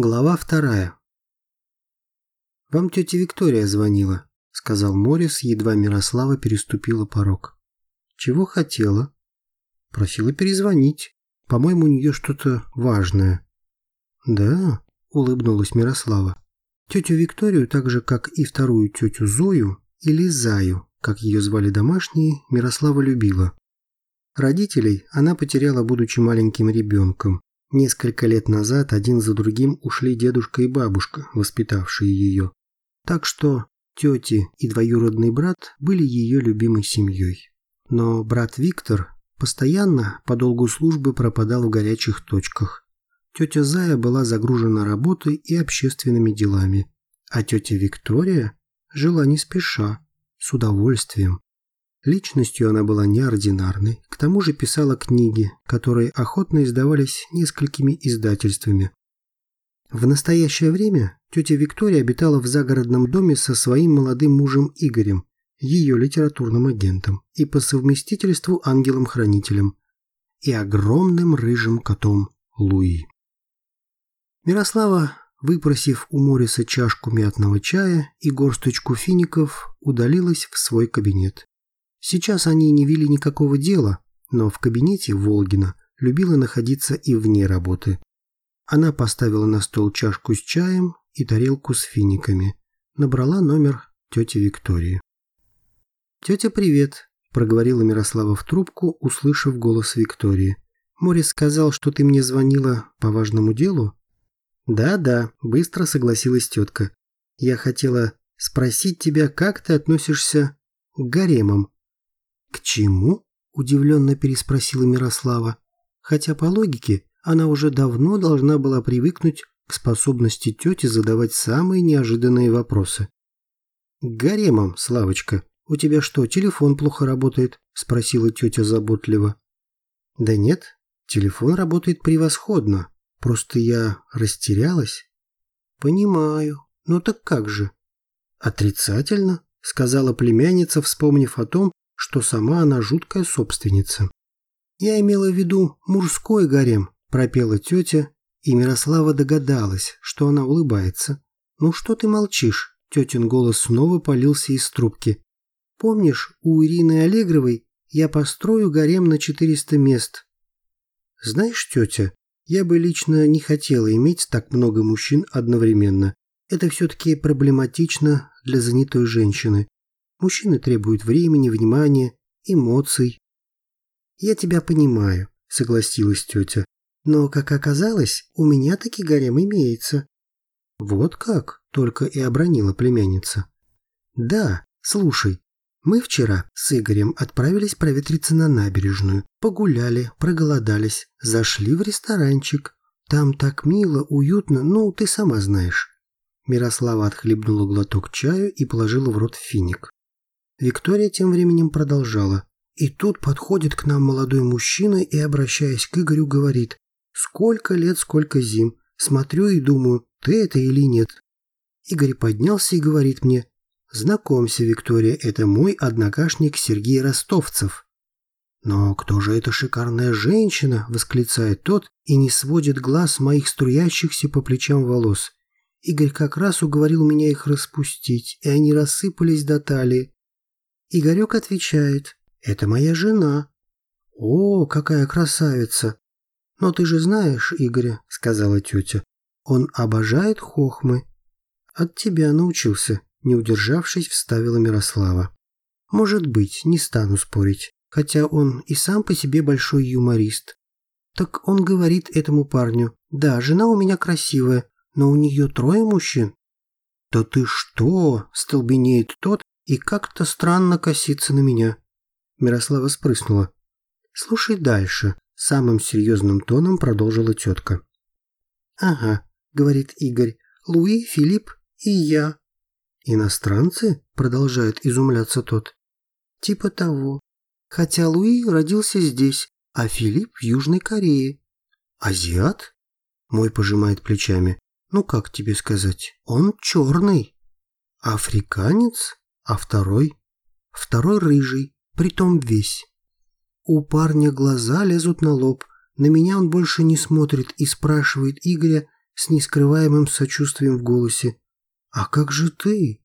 Глава вторая. «Вам тетя Виктория звонила», — сказал Морис, едва Мирослава переступила порог. «Чего хотела?» «Просила перезвонить. По-моему, у нее что-то важное». «Да», — улыбнулась Мирослава. Тетю Викторию, так же, как и вторую тетю Зою, или Заю, как ее звали домашние, Мирослава любила. Родителей она потеряла, будучи маленьким ребенком, Несколько лет назад один за другим ушли дедушка и бабушка, воспитавшие ее. Так что тети и двоюродный брат были ее любимой семьей. Но брат Виктор постоянно по долгу службы пропадал в горячих точках. Тетя Зая была загружена работой и общественными делами, а тетя Виктория жила не спеша, с удовольствием. Личностью она была неординарной, к тому же писала книги, которые охотно издавались несколькими издательствами. В настоящее время тетя Виктория обитала в загородном доме со своим молодым мужем Игорем, ее литературным агентом, и по совместительству ангелом-хранителем, и огромным рыжим котом Луи. Мирослава, выпросив у Мориса чашку мятного чая и горсточку фиников, удалилась в свой кабинет. Сейчас они не вели никакого дела, но в кабинете Волгина любила находиться и вне работы. Она поставила на стол чашку с чаем и тарелку с финиками. Набрала номер тети Виктории. «Тетя, привет», – проговорила Мирослава в трубку, услышав голос Виктории. «Морис сказал, что ты мне звонила по важному делу?» «Да-да», – быстро согласилась тетка. «Я хотела спросить тебя, как ты относишься к гаремам?» «К чему?» – удивленно переспросила Мирослава. Хотя по логике она уже давно должна была привыкнуть к способности тети задавать самые неожиданные вопросы. «Гаремом, Славочка, у тебя что, телефон плохо работает?» – спросила тетя заботливо. «Да нет, телефон работает превосходно. Просто я растерялась». «Понимаю. Ну так как же?» «Отрицательно», – сказала племянница, вспомнив о том, что сама она жуткая собственница. «Я имела в виду мужской гарем», – пропела тетя, и Мирослава догадалась, что она улыбается. «Ну что ты молчишь?» – тетин голос снова полился из трубки. «Помнишь, у Ирины Аллегровой я построю гарем на 400 мест?» «Знаешь, тетя, я бы лично не хотела иметь так много мужчин одновременно. Это все-таки проблематично для занятой женщины. Мужчины требуют времени, внимания, эмоций. «Я тебя понимаю», — согласилась тетя. «Но, как оказалось, у меня таки гарем имеется». «Вот как?» — только и обронила племянница. «Да, слушай, мы вчера с Игорем отправились проветриться на набережную, погуляли, проголодались, зашли в ресторанчик. Там так мило, уютно, ну, ты сама знаешь». Мирослава отхлебнула глоток чаю и положила в рот финик. Виктория тем временем продолжала. И тут подходит к нам молодой мужчина и, обращаясь к Игорю, говорит «Сколько лет, сколько зим. Смотрю и думаю, ты это или нет». Игорь поднялся и говорит мне «Знакомься, Виктория, это мой однокашник Сергей Ростовцев». «Но кто же эта шикарная женщина?» – восклицает тот и не сводит глаз моих струящихся по плечам волос. Игорь как раз уговорил меня их распустить, и они рассыпались до талии. Игорек отвечает, «Это моя жена». «О, какая красавица!» «Но ты же знаешь Игоря», — сказала тетя. «Он обожает хохмы». «От тебя научился», — не удержавшись, вставила Мирослава. «Может быть, не стану спорить, хотя он и сам по себе большой юморист. Так он говорит этому парню, «Да, жена у меня красивая, но у нее трое мужчин». «Да ты что?» – столбенеет тот и как-то странно косится на меня. Мирослава спрыснула. «Слушай дальше», — самым серьезным тоном продолжила тетка. «Ага», — говорит Игорь, — «Луи, Филипп и я». «Иностранцы?» — продолжает изумляться тот. «Типа того. Хотя Луи родился здесь, а Филипп в Южной Корее». «Азиат?» — мой пожимает плечами. «Ну как тебе сказать? Он черный». «Африканец?» А второй? Второй рыжий, притом весь. У парня глаза лезут на лоб, на меня он больше не смотрит и спрашивает Игоря, с нескрываемым сочувствием в голосе. «А как же ты?»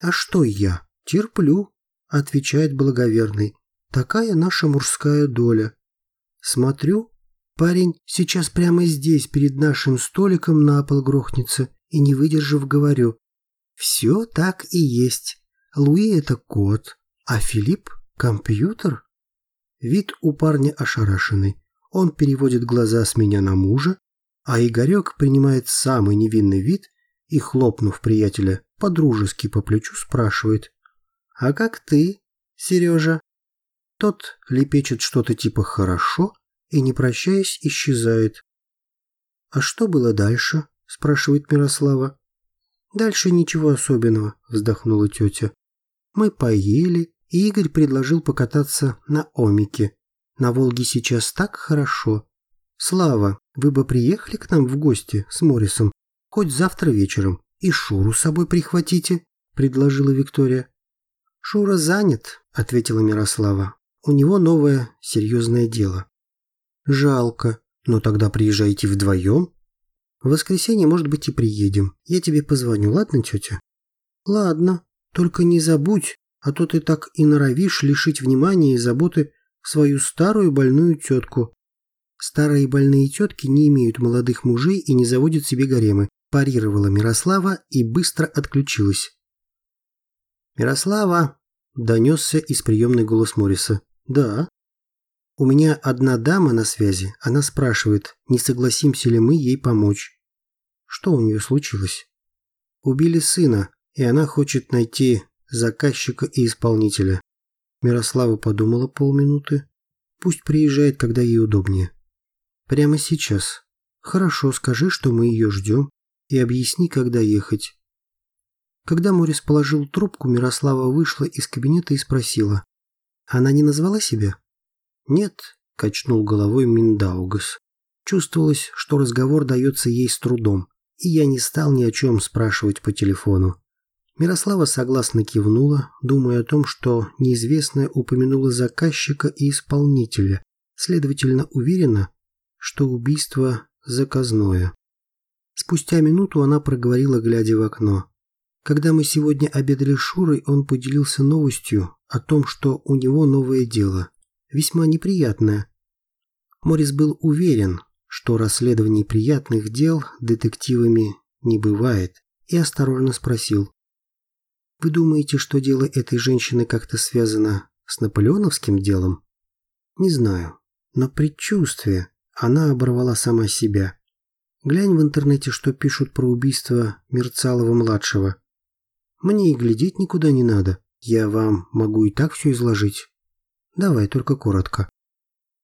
«А что я? Терплю», — отвечает благоверный. «Такая наша мужская доля». Смотрю, парень сейчас прямо здесь, перед нашим столиком, на пол грохнется, и, не выдержав, говорю. «Все так и есть. Луи — это кот, а Филипп — компьютер?» Вид у парня ошарашенный. Он переводит глаза с меня на мужа, а Игорек принимает самый невинный вид и, хлопнув приятеля подружески по плечу, спрашивает. «А как ты, Сережа?» Тот лепечет что-то типа «хорошо» и, не прощаясь, исчезает. «А что было дальше?» – спрашивает Мирослава. «Дальше ничего особенного», – вздохнула тетя. «Мы поели, и Игорь предложил покататься на Омике. На Волге сейчас так хорошо. Слава, вы бы приехали к нам в гости с Морисом хоть завтра вечером и Шуру с собой прихватите», – предложила Виктория. «Шура занят», – ответила Мирослава. «У него новое серьезное дело». «Жалко, но тогда приезжайте вдвоем. В воскресенье, может быть, и приедем. Я тебе позвоню, ладно, тетя?» «Ладно, только не забудь, а то ты так и норовишь лишить внимания и заботы свою старую больную тетку. Старые больные тетки не имеют молодых мужей и не заводят себе гаремы, парировала Мирослава и быстро отключилась. «Мирослава!» – донесся из приемной голос Морриса. «Да». «У меня одна дама на связи. Она спрашивает, не согласимся ли мы ей помочь». «Что у нее случилось?» «Убили сына, и она хочет найти заказчика и исполнителя». Мирослава подумала полминуты. «Пусть приезжает, когда ей удобнее». Прямо сейчас. Хорошо, скажи, что мы ее ждем, и объясни, когда ехать. Когда Морис положил трубку, Мирослава вышла из кабинета и спросила. Она не назвала себя? Нет, качнул головой Миндаугас. Чувствовалось, что разговор дается ей с трудом, и я не стал ни о чем спрашивать по телефону. Мирослава согласно кивнула, думая о том, что неизвестная упомянула заказчика и исполнителя, следовательно, уверена, что убийство заказное. Спустя минуту она проговорила, глядя в окно. Когда мы сегодня обедали с Шурой, он поделился новостью о том, что у него новое дело. Весьма неприятное. Морис был уверен, что расследований приятных дел детективами не бывает, и осторожно спросил. «Вы думаете, что дело этой женщины как-то связано с наполеоновским делом?» «Не знаю, но предчувствие, она оборвала сама себя. Глянь в интернете, что пишут про убийство Мерцалова-младшего. Мне и глядеть никуда не надо. Я вам могу и так все изложить. Давай, только коротко.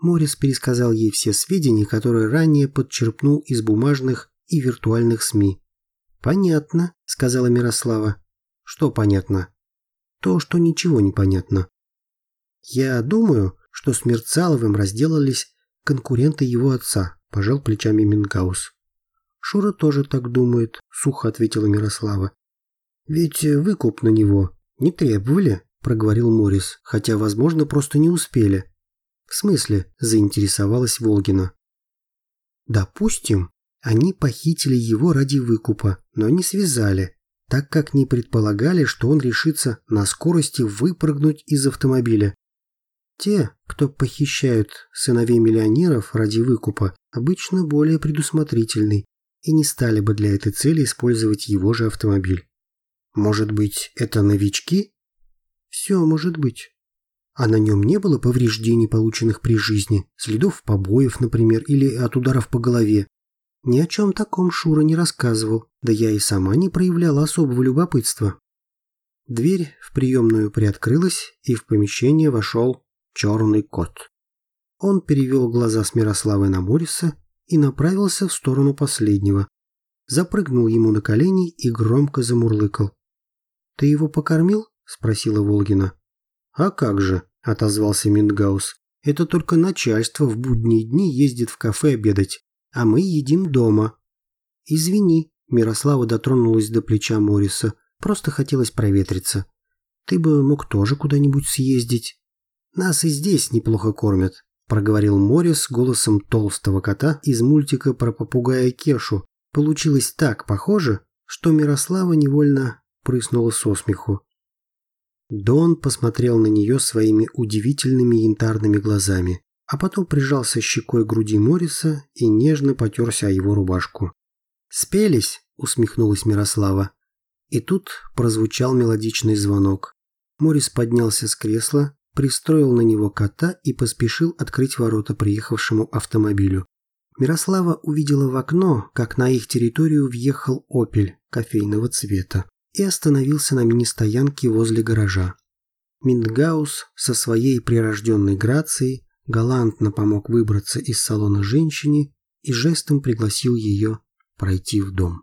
Морис пересказал ей все сведения, которые ранее подчерпнул из бумажных и виртуальных СМИ. «Понятно», — сказала Мирослава. «Что понятно?» «То, что ничего не понятно». «Я думаю, что с Мерцаловым разделались конкуренты его отца», – пожал плечами Мингаус. «Шура тоже так думает», – сухо ответила Мирослава. «Ведь выкуп на него не требовали», – проговорил Морис, хотя, возможно, просто не успели. «В смысле?» – заинтересовалась Волгина. «Допустим, они похитили его ради выкупа, но не связали, так как не предполагали, что он решится на скорости выпрыгнуть из автомобиля. Те, кто похищают сыновей миллионеров ради выкупа, обычно более предусмотрительны и не стали бы для этой цели использовать его же автомобиль. Может быть, это новички? Все может быть. А на нем не было повреждений, полученных при жизни, следов побоев, например, или от ударов по голове. Ни о чем таком Шура не рассказывал, да я и сама не проявляла особого любопытства. Дверь в приемную приоткрылась, и в помещение вошел черный кот. Он перевел глаза с Мирославы на Мориса и направился в сторону последнего. Запрыгнул ему на колени и громко замурлыкал. «Ты его покормил?» – спросила Волгина. «А как же?» – отозвался Мингаус. «Это только начальство в будние дни ездит в кафе обедать, а мы едим дома». «Извини», – Мирослава дотронулась до плеча Мориса. «Просто хотелось проветриться. Ты бы мог тоже куда-нибудь съездить». «Нас и здесь неплохо кормят», – проговорил Морис голосом толстого кота из мультика про попугая Кешу, Получилось так похоже, что Мирослава невольно прыснула со смеху. Дон посмотрел на нее своими удивительными янтарными глазами, а потом прижался щекой к груди Мориса и нежно потерся о его рубашку. «Спелись?» — усмехнулась Мирослава. И тут прозвучал мелодичный звонок. Морис поднялся с кресла, пристроил на него кота и поспешил открыть ворота приехавшему автомобилю. Мирослава увидела в окно, как на их территорию въехал «Опель» кофейного цвета и остановился на мини-стоянке возле гаража. Миндгаус со своей прирожденной грацией галантно помог выбраться из салона женщине и жестом пригласил ее пройти в дом.